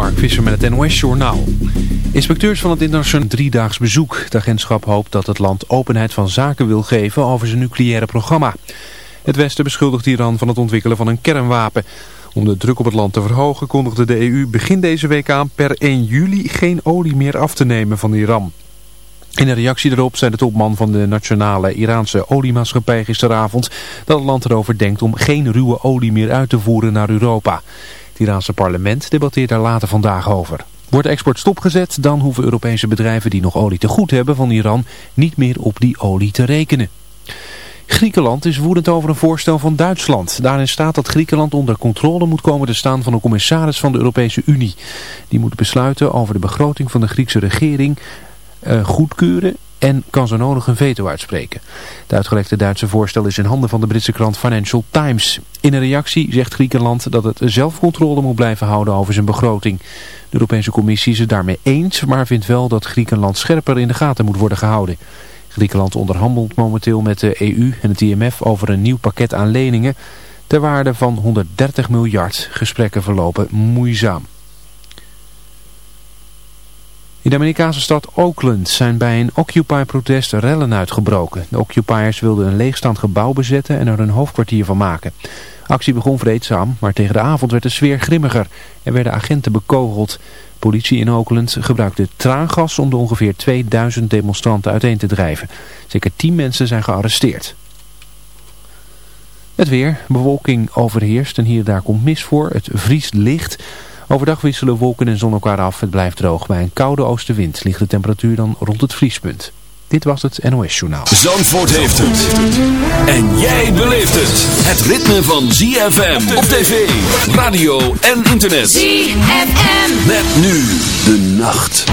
Mark Visser met het NOS-journaal. Inspecteurs van het internationaal driedaags bezoek. Het agentschap hoopt dat het land openheid van zaken wil geven over zijn nucleaire programma. Het Westen beschuldigt Iran van het ontwikkelen van een kernwapen. Om de druk op het land te verhogen kondigde de EU begin deze week aan per 1 juli geen olie meer af te nemen van Iran. In een reactie erop zei de topman van de nationale Iraanse oliemaatschappij gisteravond dat het land erover denkt om geen ruwe olie meer uit te voeren naar Europa. Het Iraanse parlement debatteert daar later vandaag over. Wordt de export stopgezet, dan hoeven Europese bedrijven die nog olie te goed hebben van Iran niet meer op die olie te rekenen. Griekenland is woedend over een voorstel van Duitsland. Daarin staat dat Griekenland onder controle moet komen te staan van een commissaris van de Europese Unie. Die moet besluiten over de begroting van de Griekse regering uh, goedkeuren en kan zo nodig een veto uitspreken. Het uitgelekte Duitse voorstel is in handen van de Britse krant Financial Times. In een reactie zegt Griekenland dat het zelfcontrole moet blijven houden over zijn begroting. De Europese Commissie is het daarmee eens, maar vindt wel dat Griekenland scherper in de gaten moet worden gehouden. Griekenland onderhandelt momenteel met de EU en het IMF over een nieuw pakket aan leningen ter waarde van 130 miljard. Gesprekken verlopen moeizaam. In de Amerikaanse stad Oakland zijn bij een Occupy-protest rellen uitgebroken. De Occupiers wilden een leegstand gebouw bezetten en er hun hoofdkwartier van maken. actie begon vreedzaam, maar tegen de avond werd de sfeer grimmiger en werden agenten bekogeld. Politie in Oakland gebruikte traangas om de ongeveer 2000 demonstranten uiteen te drijven. Zeker 10 mensen zijn gearresteerd. Het weer, bewolking overheerst en hier en daar komt mis voor. Het vriest licht... Overdag wisselen wolken en zon elkaar af. Het blijft droog. Bij een koude oostenwind ligt de temperatuur dan rond het vriespunt. Dit was het NOS Journaal. Zandvoort heeft het. En jij beleeft het. Het ritme van ZFM op tv, radio en internet. ZFM. Met nu de nacht.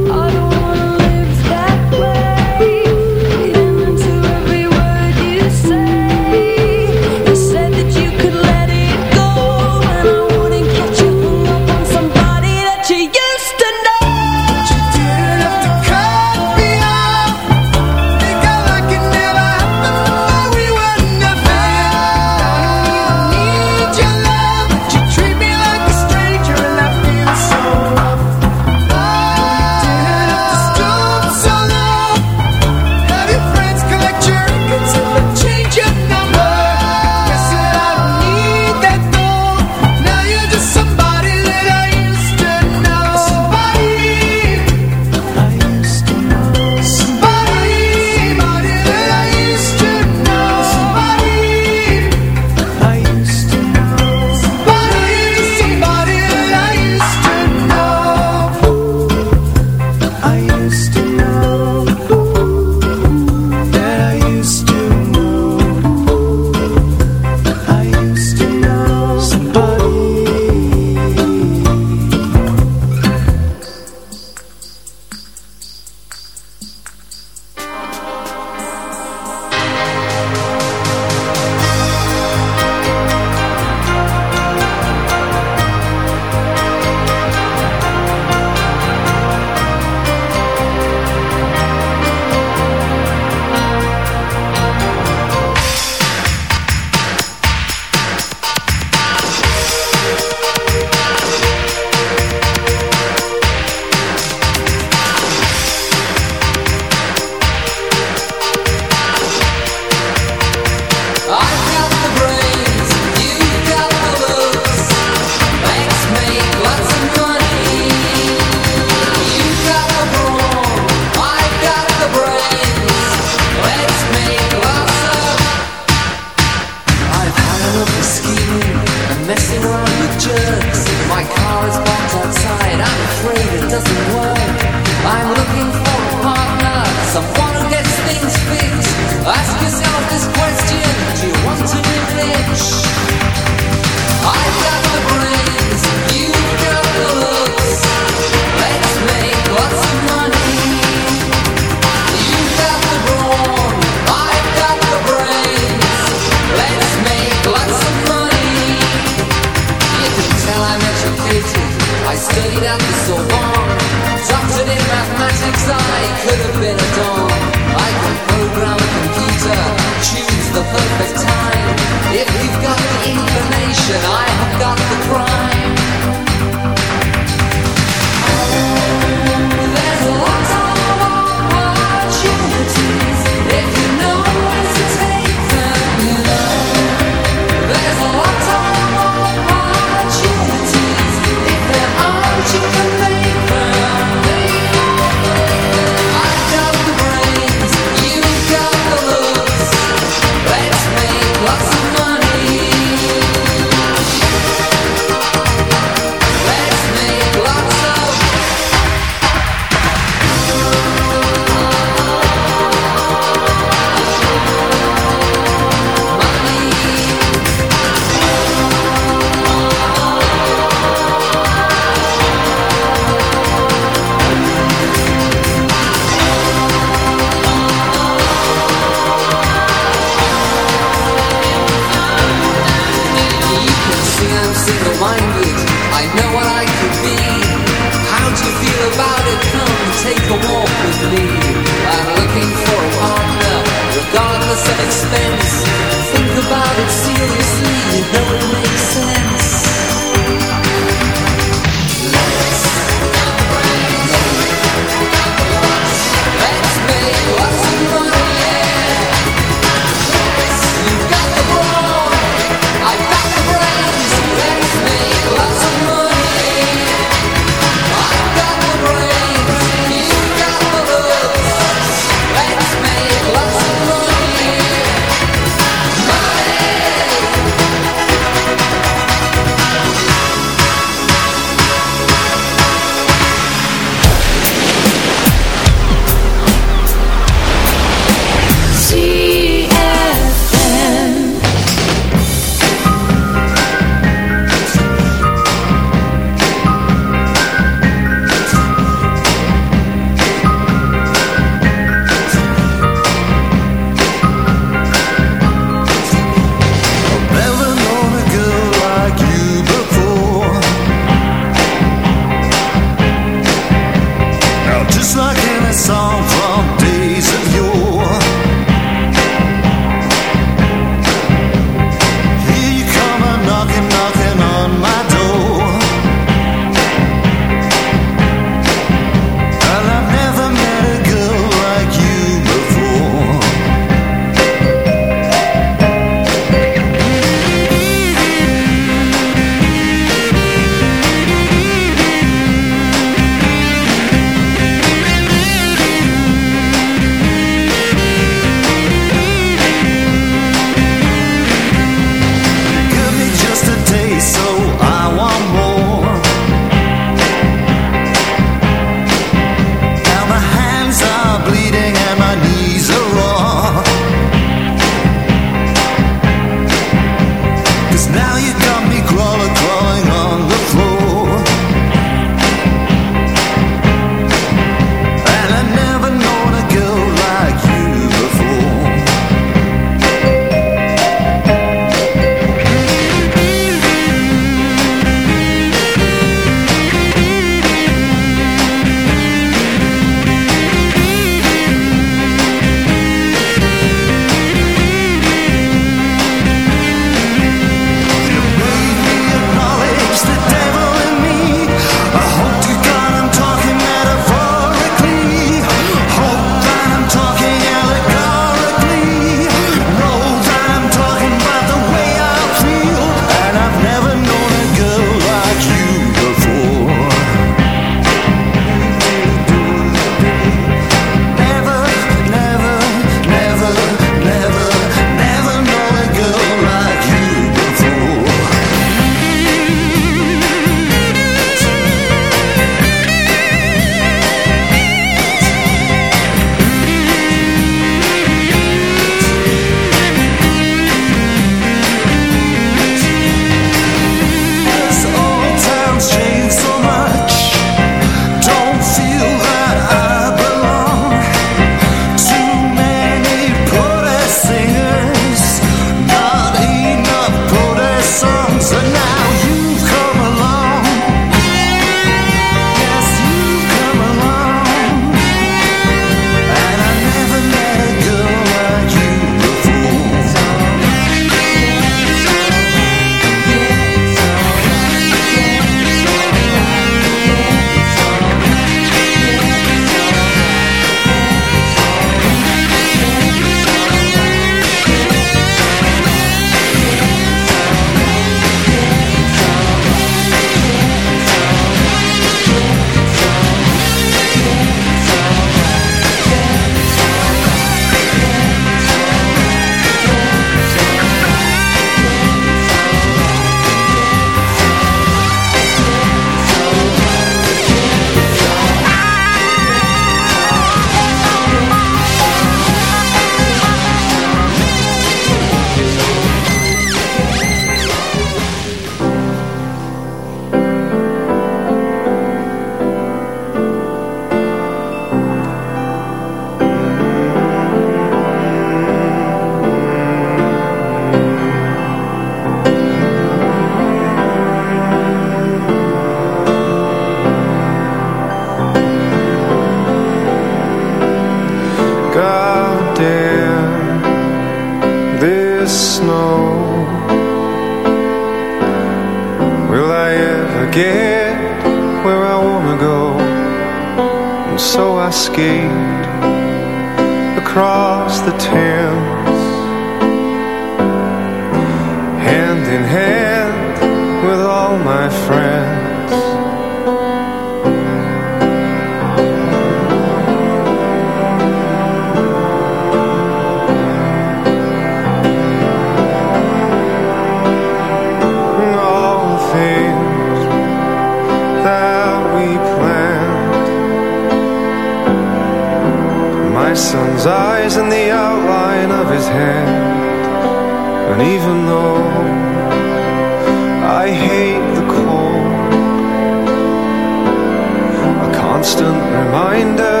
reminder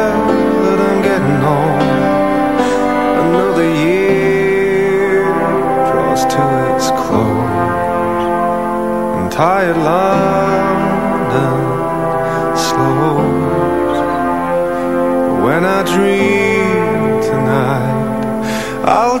that I'm getting old. Another year draws to its close. And tired London slows. When I dream tonight, I'll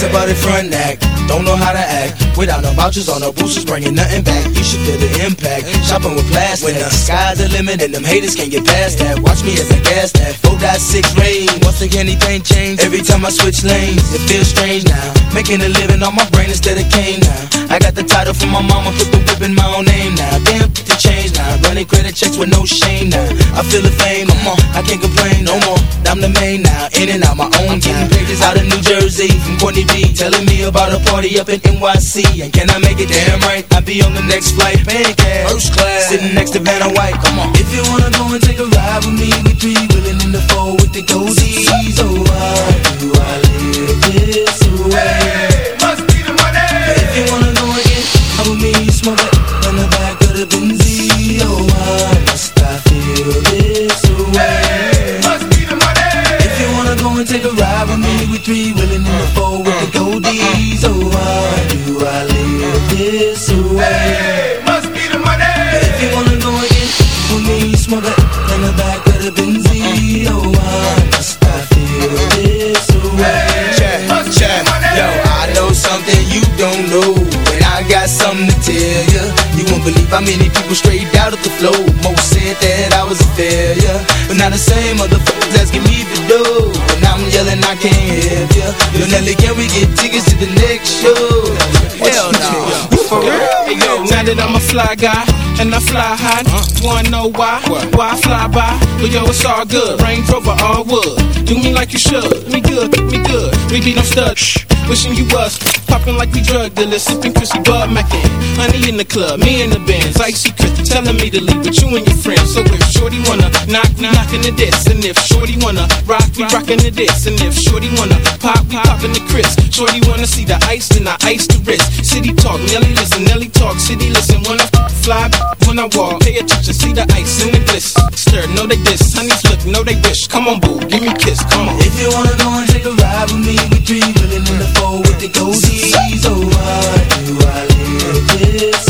Face about it front act, don't know how to act. Without no vouchers on no boosters, bringing nothing back. You should feel the impact. Shopping with plastic. When the sky's the limit and them haters can't get past that. Watch me as I gas that. 4.6 range. Once again, anything change. Every time I switch lanes, it feels strange now. Making a living on my brain instead of cane now. I got the title from my mama, put the whip in my own name now. Damn, the change now. Running credit checks with no shame now. I feel the fame, come on. I can't complain no more. I'm the main now. In and out my own time. Pages out of New Jersey from Courtney B. Telling me about a party up in NYC. And can I make it damn right? I'll be on the next flight. Paying cash. First class. Sitting next to Vanna White. Come on. If you wanna go and take a ride with me, we three willing in the four with the goldies. Oh, why do I live this way? Must be the money. If you wanna go and get out with me, smoke it in the back of the Benzie. Oh, why must I feel this I live this way? Must be the money. If you wanna go get with me, smoke it in the back of the Benzie. Oh, why must I feel this way? Check, check. Yo, I know something you don't know, and I got something to tell you. You won't believe how many people straight out of the flow. Most said that I was a failure, but now the same motherfuckers asking me to do. And I'm yelling, I can't help ya. Yo, Nelly, can we get tickets to the next show? Hell no. For real? Hey, yo, now that I'm a fly guy and I fly high, wanna know why? Why I fly by? But yo, it's all good. Range Rover, all wood. Do me like you should. Me good, me good. We be no stud. Shh. Wishing you was popping like we drug dealers, sipping Chrissy Bud Mackin. Honey in the club, me in the bands, icy Chris telling me to leave with you and your friends. So if Shorty wanna knock, we knockin' the this, and if Shorty wanna rock, we rockin' the this, and if Shorty wanna pop, we poppin' the Chris. Shorty wanna see the ice, then I ice the wrist. City talk, Nelly listen, Nelly talk, city listen. When I fly, when I walk, pay attention, see the ice and the bliss. Stir, know they diss, honeys look, know they wish. Come on, boo, give me a kiss, come on. If you wanna go and take a ride with me, we willing in the with the Gucci. So why do I live this?